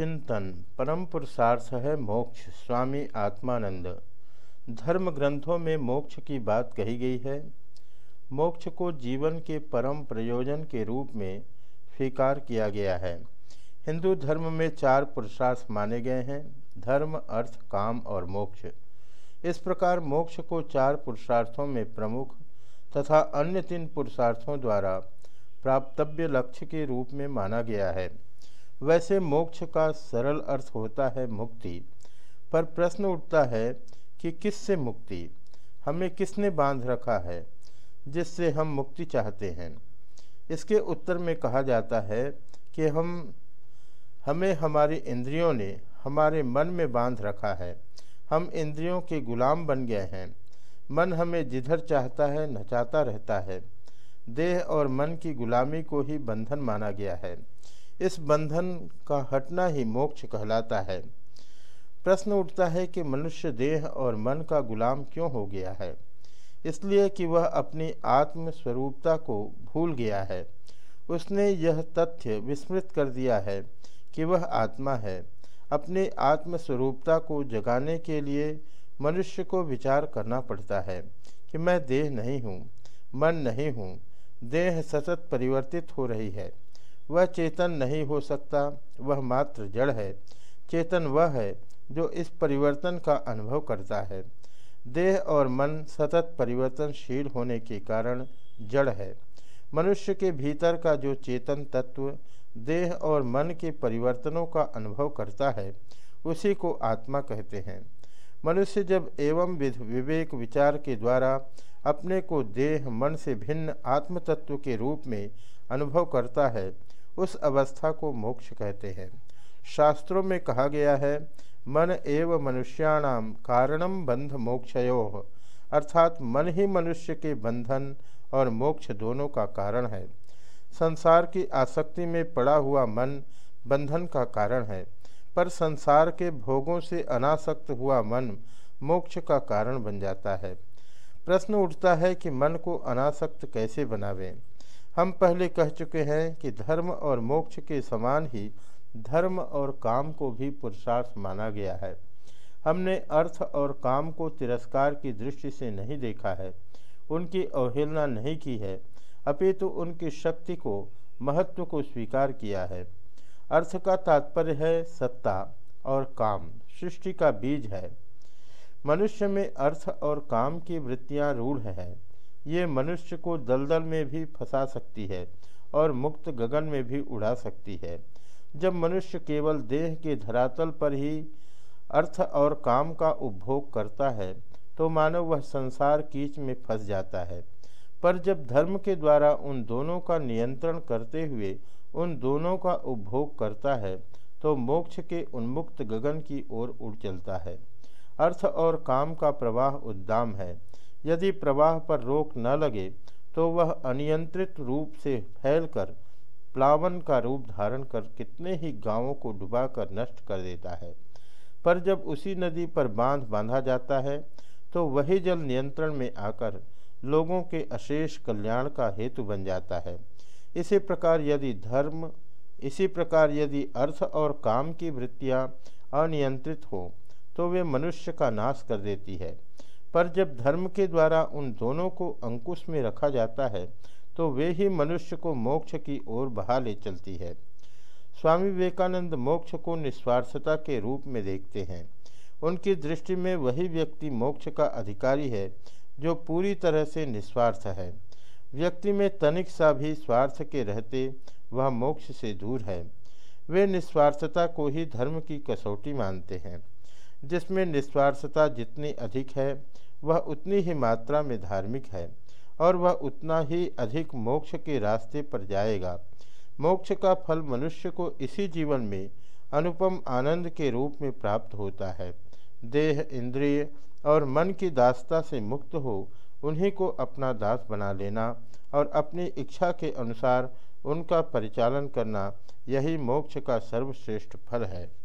चिंतन, परम पुरुषार्थ है मोक्ष, स्वामी आत्मानंद। धर्म ग्रंथों में मोक्ष की बात कही गई है। मोक्ष को जीवन के परम प्रयोजन के रूप में स्वीकार किया गया है। हिंदू धर्म में चार पुरुषार्थ माने गए हैं, धर्म, अर्थ, काम और मोक्ष। इस प्रकार मोक्ष को चार पुरुषार्थों में प्रमुख तथा अन्य तीन पुरुषार्थों द्वारा प्राप्तव्य लक्ष्य के रूप में माना गया है। वैसे मोक्ष का सरल अर्थ होता है मुक्ति। पर प्रश्न उठता है कि किससे मुक्ति? हमें किसने बाँध रखा है जिससे हम मुक्ति चाहते हैं? इसके उत्तर में कहा जाता है कि हम, हमें हमारी इंद्रियों ने हमारे मन में बाँध रखा है। हम इंद्रियों के गुलाम बन गए हैं। मन हमें जिधर चाहता है, नचाता रहता है। देह और मन की गुलामी को ही बंधन माना गया है। इस बंधन का हटना ही मोक्ष कहलाता है। प्रश्न उठता है कि मनुष्य देह और मन का गुलाम क्यों हो गया है? इसलिए कि वह अपनी आत्म स्वरूपता को भूल गया है। उसने यह तथ्य विस्मृत कर दिया है कि वह आत्मा है। अपनी आत्मस्वरूपता को जगाने के लिए मनुष्य को विचार करना पड़ता है कि मैं देह नहीं हूँ, मन नहीं हूँ। देह सतत परिवर्तित हो रही है। वह चेतन नहीं हो सकता, वह मात्र जड़ है। चेतन वह है जो इस परिवर्तन का अनुभव करता है। देह और मन सतत परिवर्तनशील होने के कारण जड़ है। मनुष्य के भीतर का जो चेतन तत्व देह और मन के परिवर्तनों का अनुभव करता है, उसी को आत्मा कहते हैं। मनुष्य जब एवं विध विवेक विचार के द्वारा अपने को देह, मन से भिन्न आत्म तत्व के रूप में अनुभव करता है उस अवस्था को मोक्ष कहते हैं। शास्त्रों में कहा गया है, मन एव मनुष्याणाम कारणम बंध मोक्षयो। अर्थात मन ही मनुष्य के बंधन और मोक्ष दोनों का कारण है। संसार की आसक्ति में पड़ा हुआ मन बंधन का कारण है, पर संसार के भोगों से अनासक्त हुआ मन मोक्ष का कारण बन जाता है। प्रश्न उठता है कि मन को अनासक्त कैसे बनावें? हम पहले कह चुके हैं कि धर्म और मोक्ष के समान ही धर्म और काम को भी पुरुषार्थ माना गया है। हमने अर्थ और काम को तिरस्कार की दृष्टि से नहीं देखा है। उनकी अवहेलना नहीं की है, अपितु उनकी शक्ति को, महत्व को स्वीकार किया है। अर्थ का तात्पर्य है सत्ता और काम, सृष्टि का बीज है। मनुष्य में अर्थ और काम की वृत्तियाँ रूढ़ हैं। ये मनुष्य को दलदल में भी फंसा सकती है और मुक्त गगन में भी उड़ा सकती है। जब मनुष्य केवल देह के धरातल पर ही अर्थ और काम का उपभोग करता है तो मानव वह संसार कीच में फंस जाता है। पर जब धर्म के द्वारा उन दोनों का नियंत्रण करते हुए उन दोनों का उपभोग करता है तो मोक्ष के उन्मुक्त गगन की ओर उड़ चलता है। अर्थ और काम का प्रवाह उद्दाम है। यदि प्रवाह पर रोक न लगे तो वह अनियंत्रित रूप से फैलकर प्लावन का रूप धारण कर कितने ही गाँवों को डुबाकर नष्ट कर देता है। पर जब उसी नदी पर बाँध बांधा जाता है तो वही जल नियंत्रण में आकर लोगों के अशेष कल्याण का हेतु बन जाता है। इसी प्रकार यदि धर्म, इसी प्रकार यदि अर्थ और काम की वृत्तियाँ अनियंत्रित हो तो वे मनुष्य का नाश कर देती है। पर जब धर्म के द्वारा उन दोनों को अंकुश में रखा जाता है तो वे ही मनुष्य को मोक्ष की ओर बहा ले चलती है। स्वामी विवेकानंद मोक्ष को निस्वार्थता के रूप में देखते हैं। उनकी दृष्टि में वही व्यक्ति मोक्ष का अधिकारी है, जो पूरी तरह से निस्वार्थ है। व्यक्ति में तनिक सा भी स्वार्थ के रहते, वह मोक्ष से दूर है। वे निस्वार्थता को ही धर्म की कसौटी मानते हैं। जिसमें निस्वार्थता जितनी अधिक है, वह उतनी ही मात्रा में धार्मिक है और वह उतना ही अधिक मोक्ष के रास्ते पर जाएगा। मोक्ष का फल मनुष्य को इसी जीवन में अनुपम आनंद के रूप में प्राप्त होता है। देह, इंद्रिय और मन की दासता से मुक्त हो, उन्हीं को अपना दास बना लेना और अपनी इच्छा के अनुसार उनका परिचालन करना, यही मोक्ष का सर्वश्रेष्ठ फल है।